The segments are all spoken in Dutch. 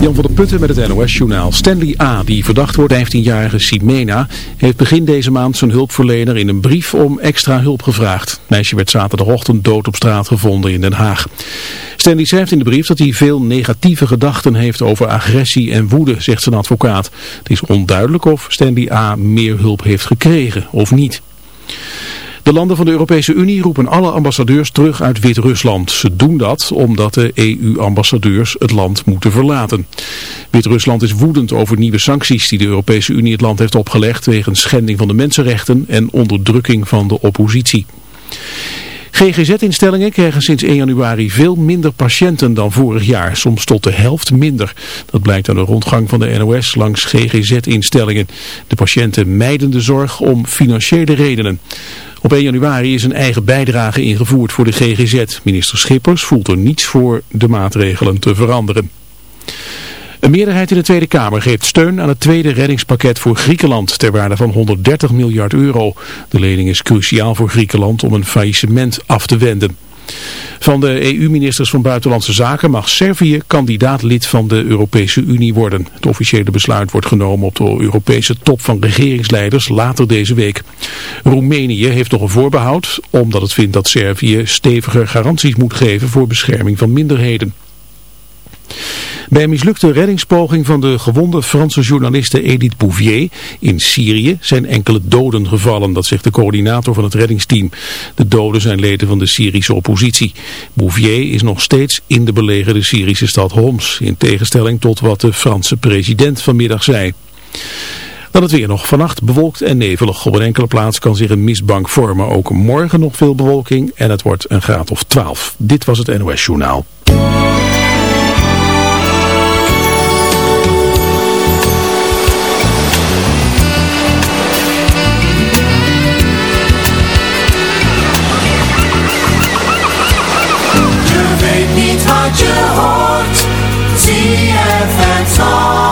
Jan van der Putten met het NOS-journaal. Stanley A., die verdacht wordt 15-jarige Simena, heeft begin deze maand zijn hulpverlener in een brief om extra hulp gevraagd. Het meisje werd zaterdagochtend dood op straat gevonden in Den Haag. Stanley schrijft in de brief dat hij veel negatieve gedachten heeft over agressie en woede, zegt zijn advocaat. Het is onduidelijk of Stanley A. meer hulp heeft gekregen of niet. De landen van de Europese Unie roepen alle ambassadeurs terug uit Wit-Rusland. Ze doen dat omdat de EU-ambassadeurs het land moeten verlaten. Wit-Rusland is woedend over nieuwe sancties die de Europese Unie het land heeft opgelegd wegens schending van de mensenrechten en onderdrukking van de oppositie. GGZ-instellingen krijgen sinds 1 januari veel minder patiënten dan vorig jaar, soms tot de helft minder. Dat blijkt aan de rondgang van de NOS langs GGZ-instellingen. De patiënten mijden de zorg om financiële redenen. Op 1 januari is een eigen bijdrage ingevoerd voor de GGZ. Minister Schippers voelt er niets voor de maatregelen te veranderen. Een meerderheid in de Tweede Kamer geeft steun aan het tweede reddingspakket voor Griekenland ter waarde van 130 miljard euro. De lening is cruciaal voor Griekenland om een faillissement af te wenden. Van de EU-ministers van Buitenlandse Zaken mag Servië kandidaat lid van de Europese Unie worden. Het officiële besluit wordt genomen op de Europese top van regeringsleiders later deze week. Roemenië heeft nog een voorbehoud omdat het vindt dat Servië steviger garanties moet geven voor bescherming van minderheden. Bij een mislukte reddingspoging van de gewonde Franse journaliste Edith Bouvier in Syrië zijn enkele doden gevallen, dat zegt de coördinator van het reddingsteam. De doden zijn leden van de Syrische oppositie. Bouvier is nog steeds in de belegerde Syrische stad Homs, in tegenstelling tot wat de Franse president vanmiddag zei. Dan het weer nog. Vannacht bewolkt en nevelig. Op een enkele plaats kan zich een mistbank vormen. Ook morgen nog veel bewolking en het wordt een graad of 12. Dit was het NOS Journaal. song.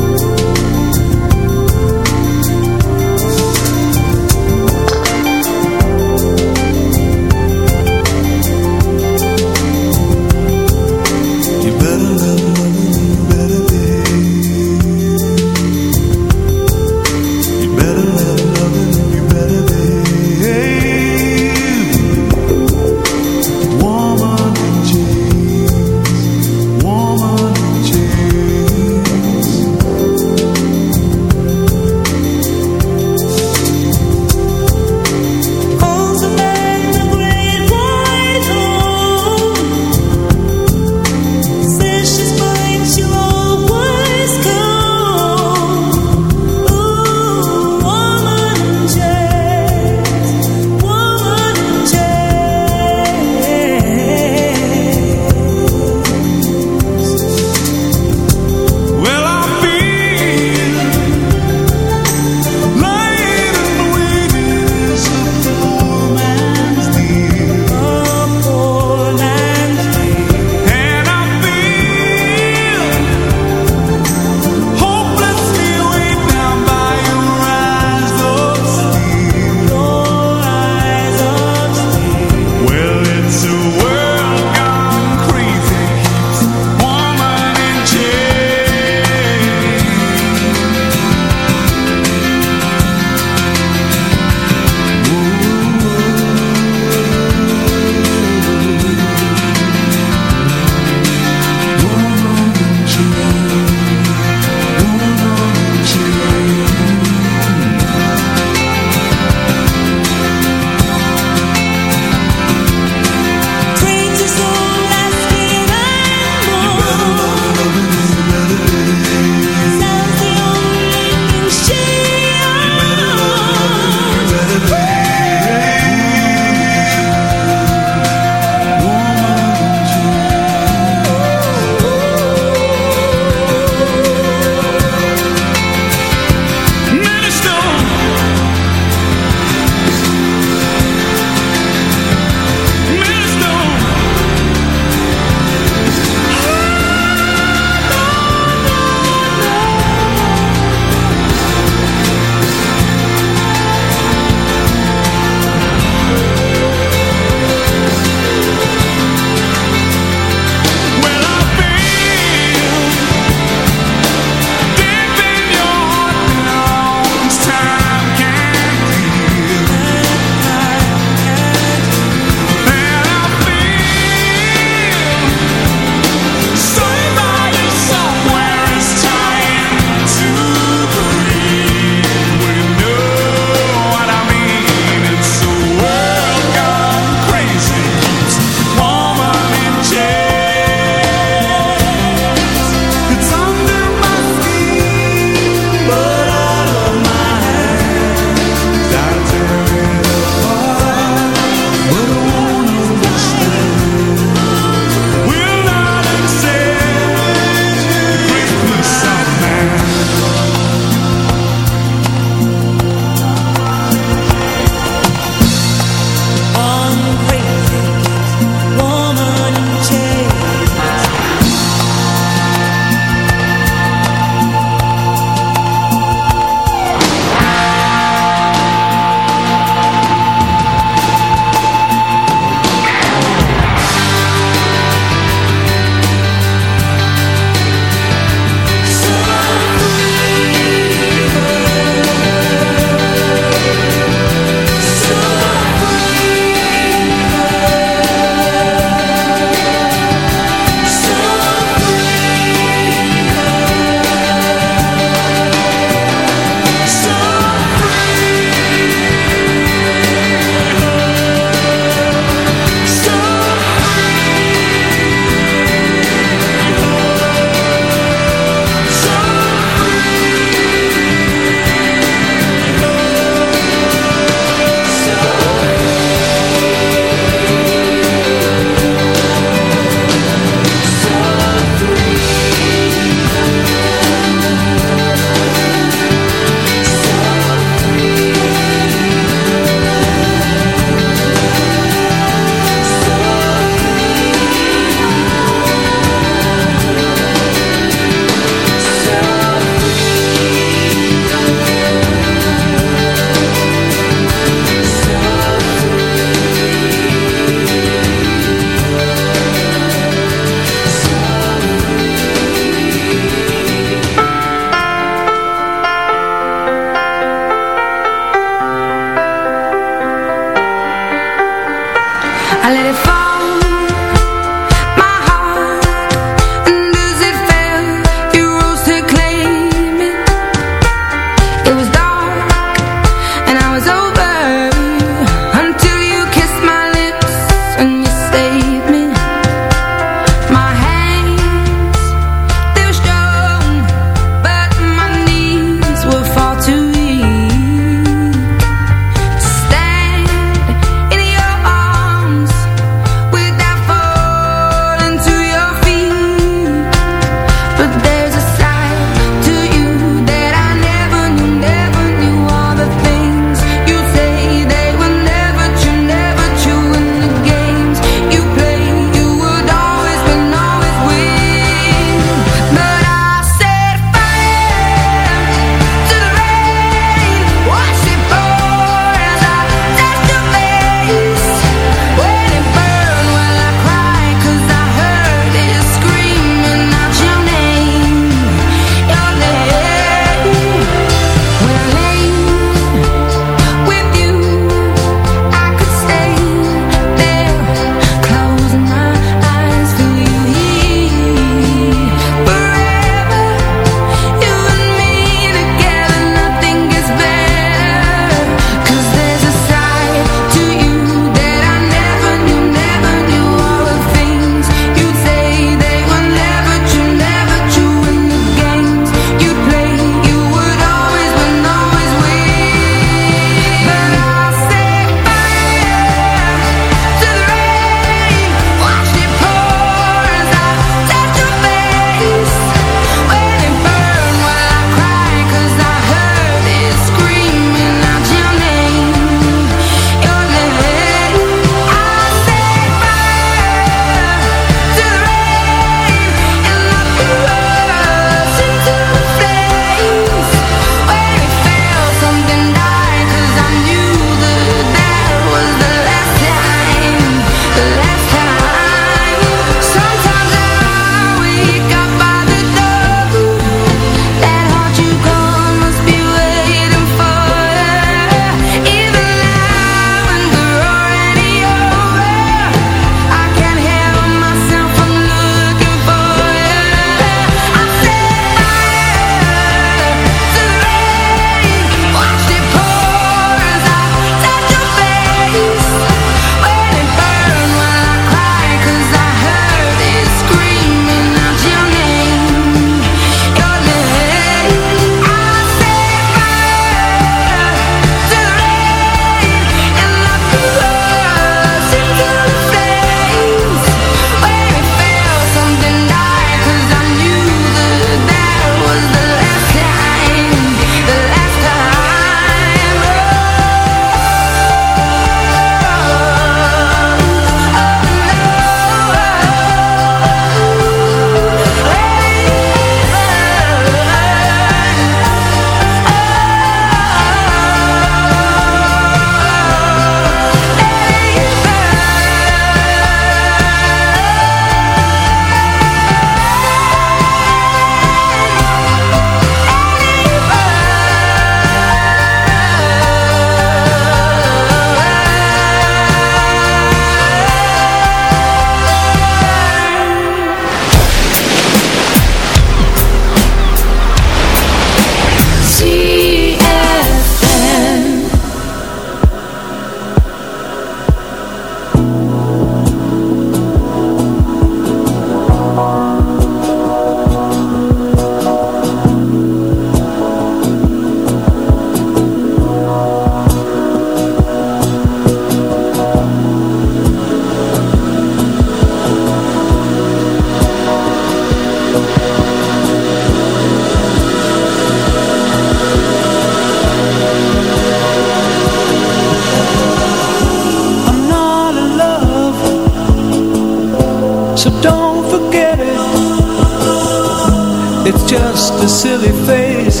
It's just a silly phase.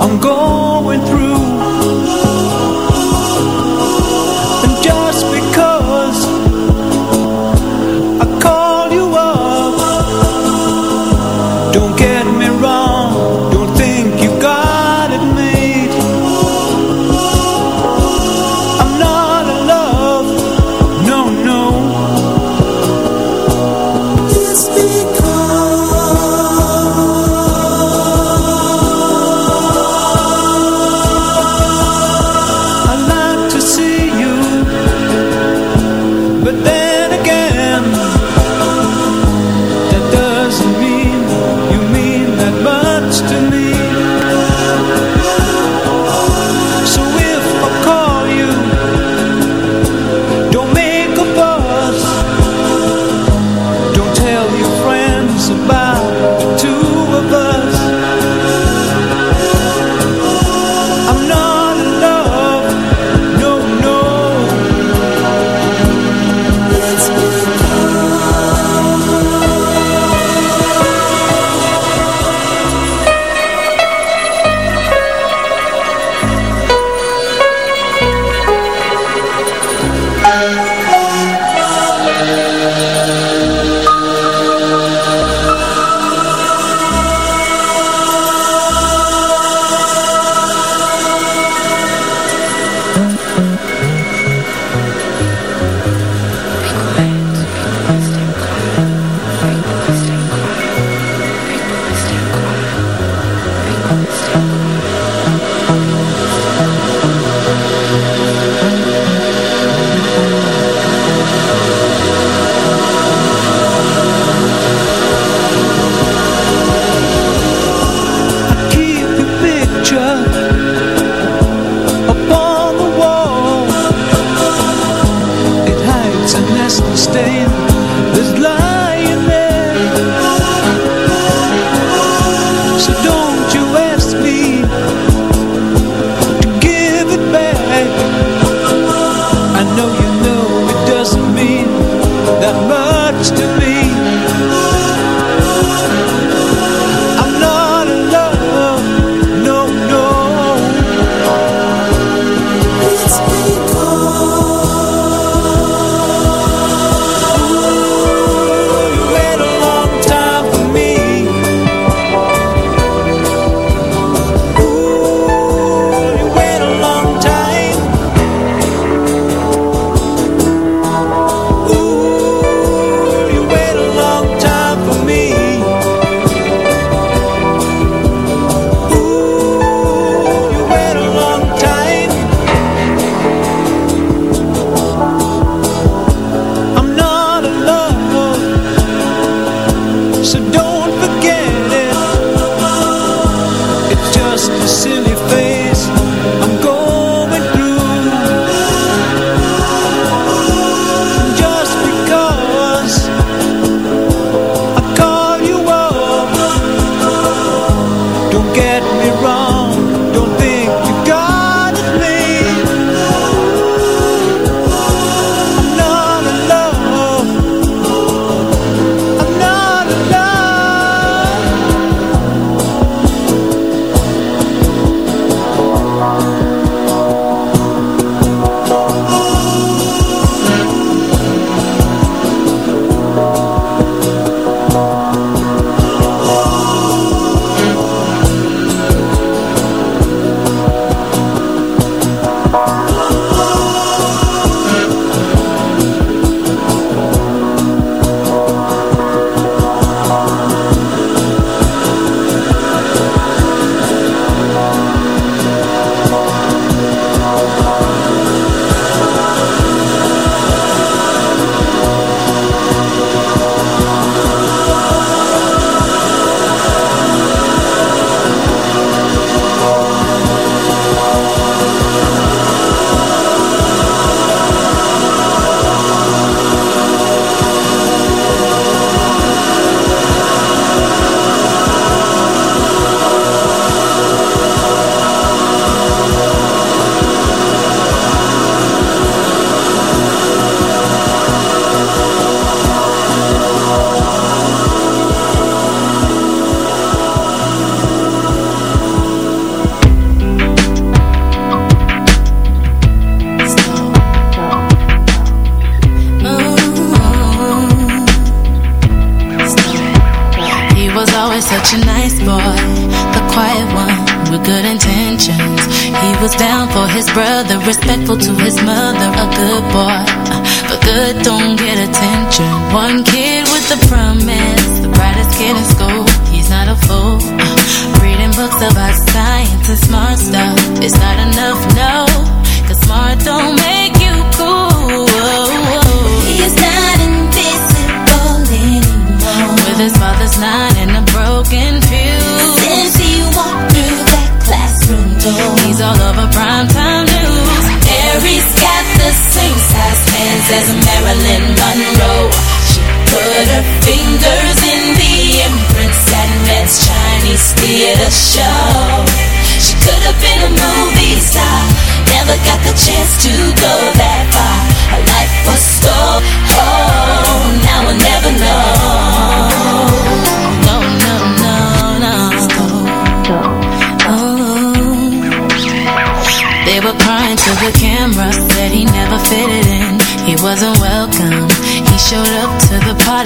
I'm going through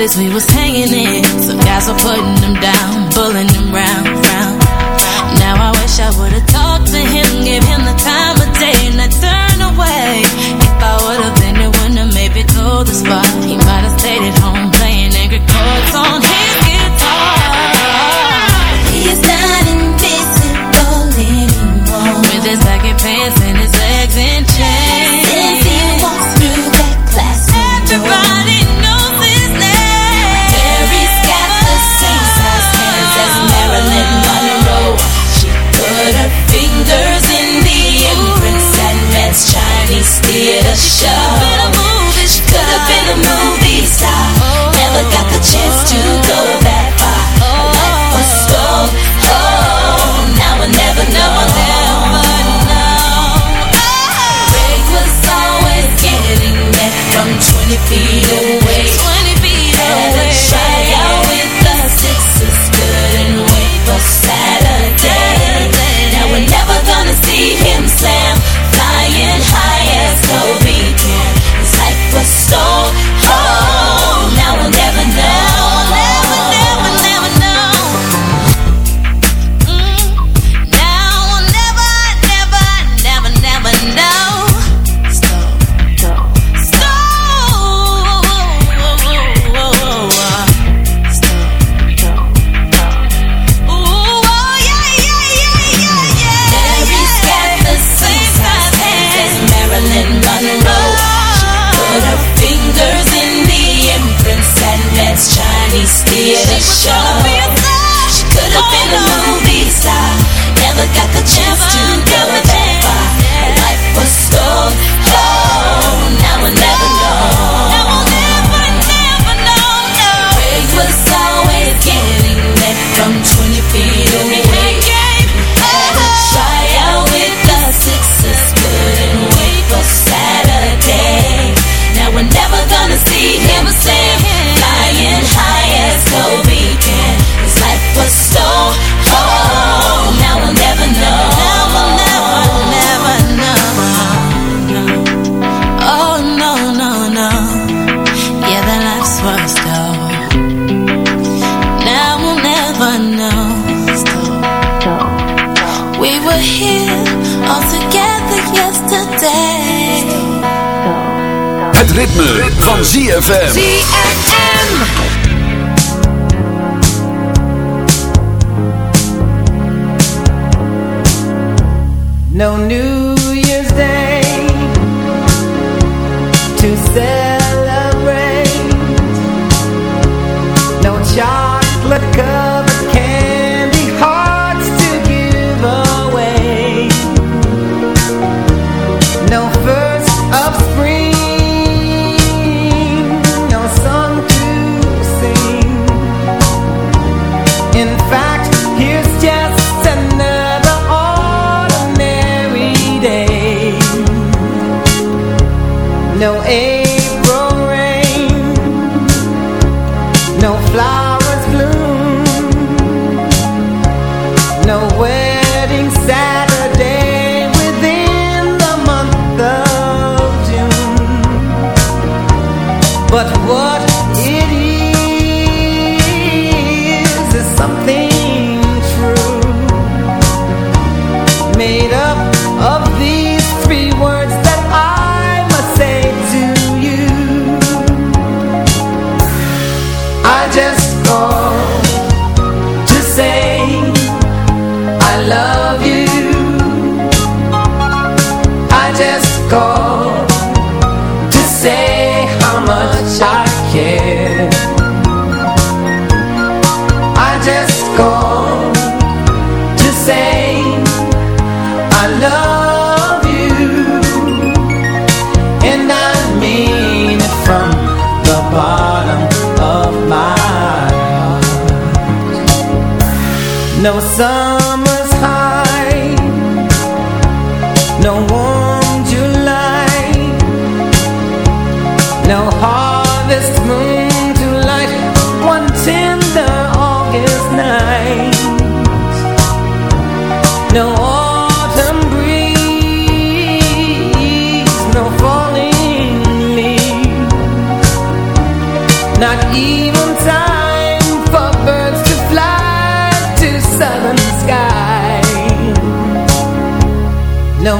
we was hanging in. Some guys were putting them down.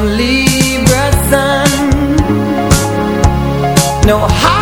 Libra sun. No high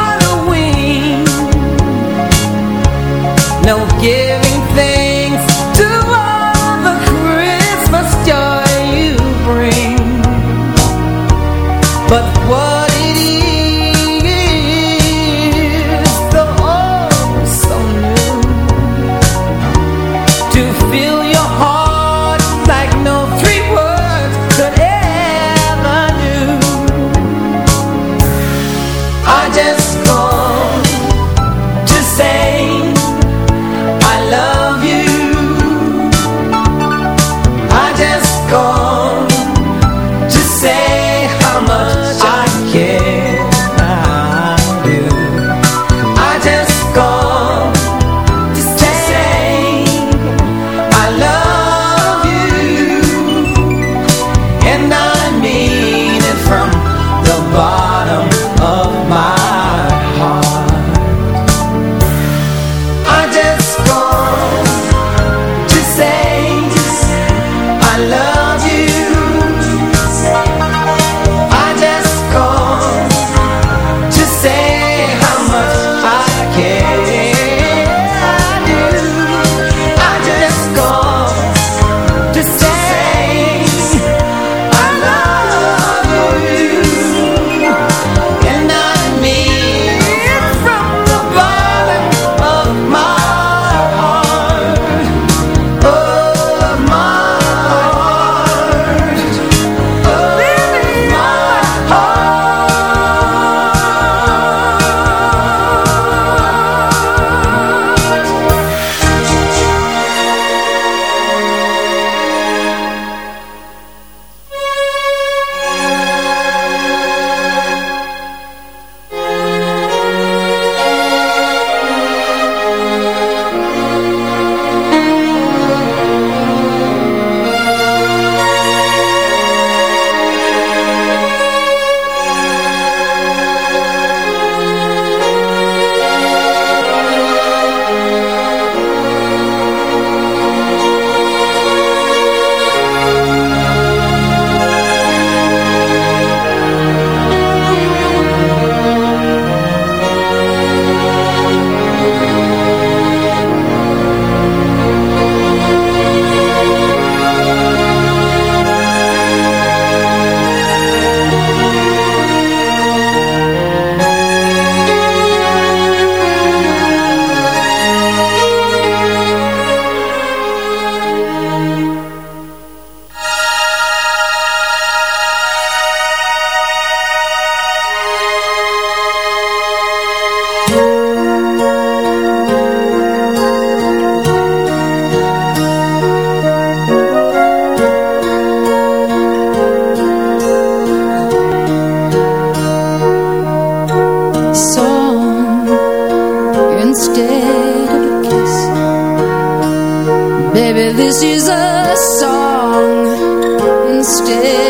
Maybe this is a song instead.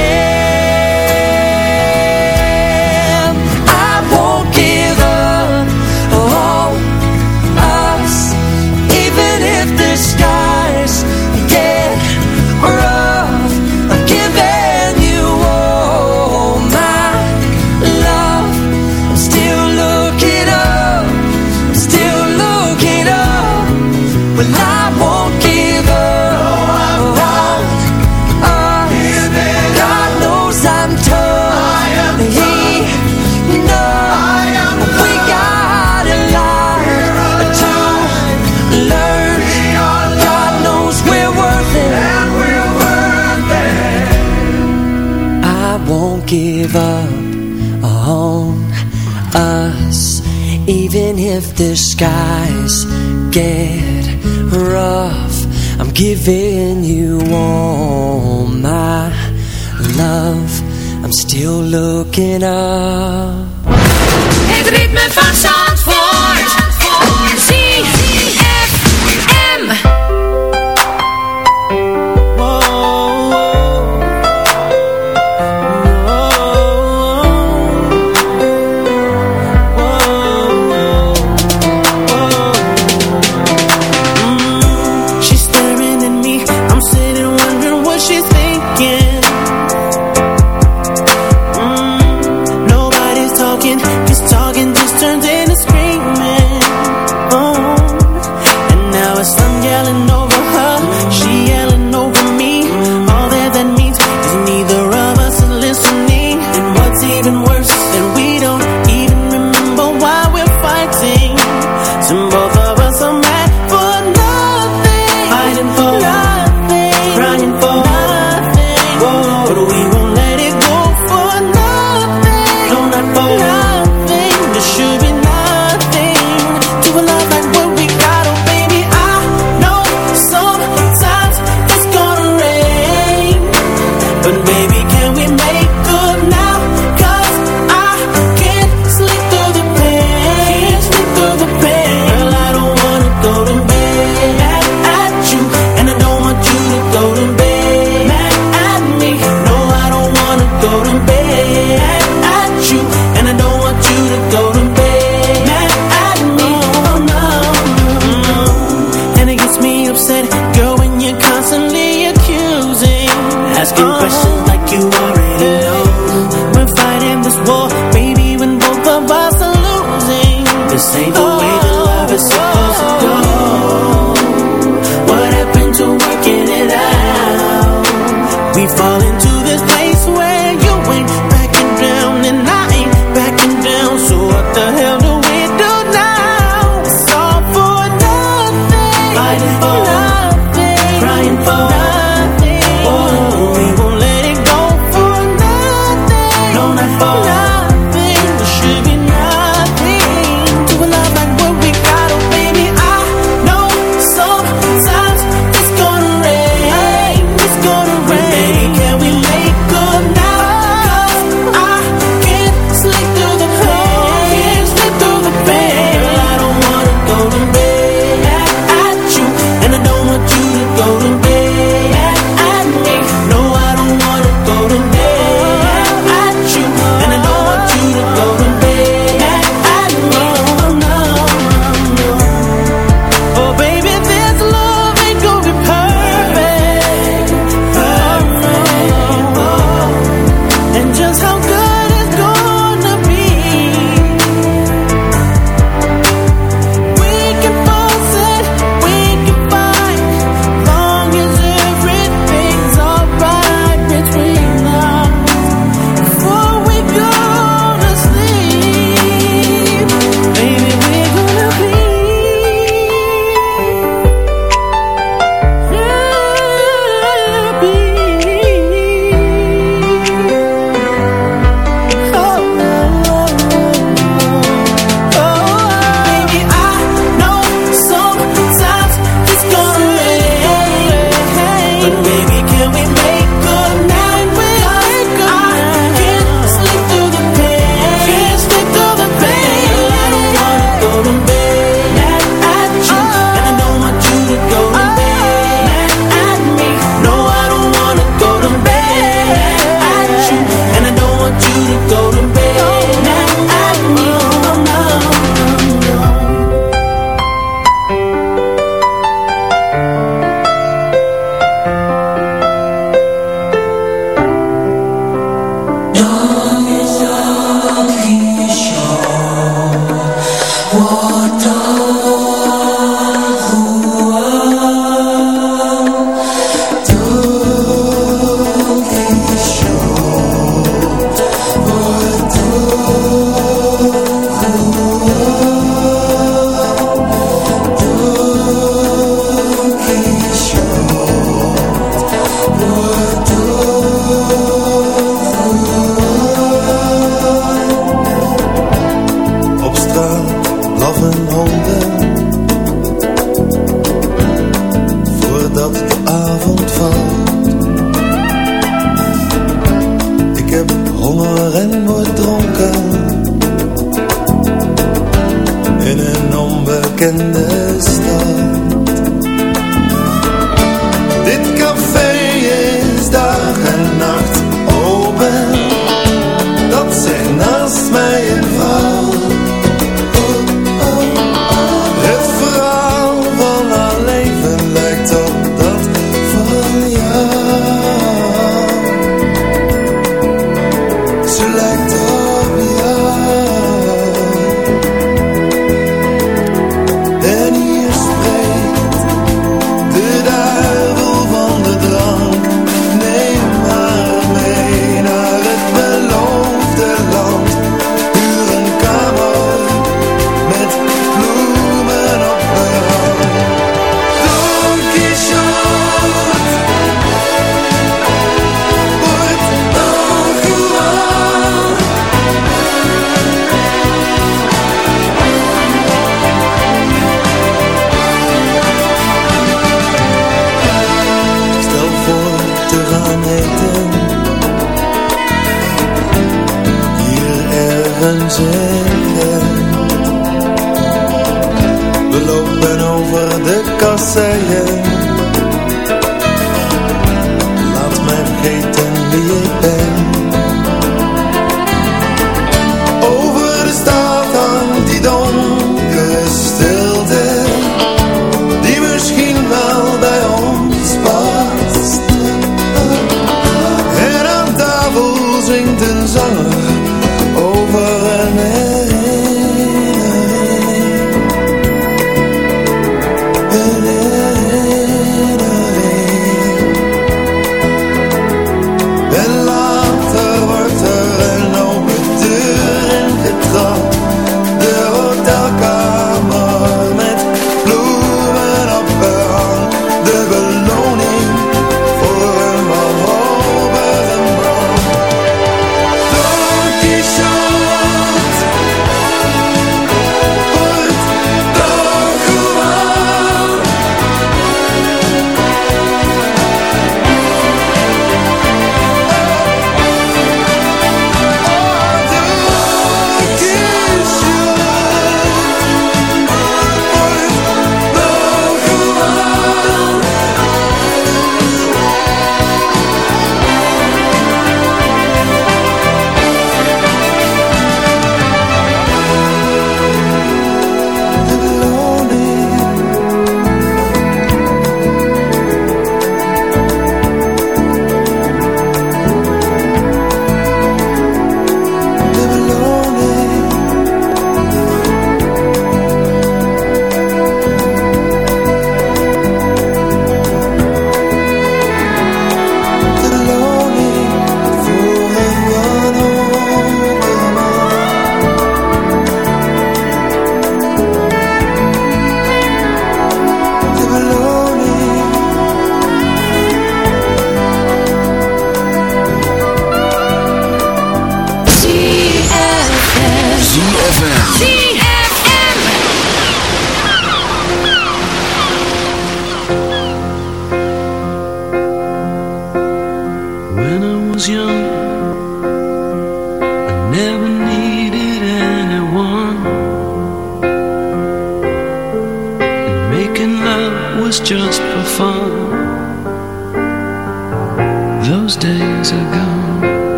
give up on us Even if the skies get rough. I'm giving you all my love. I'm still looking up. Het ritme van Zandvoort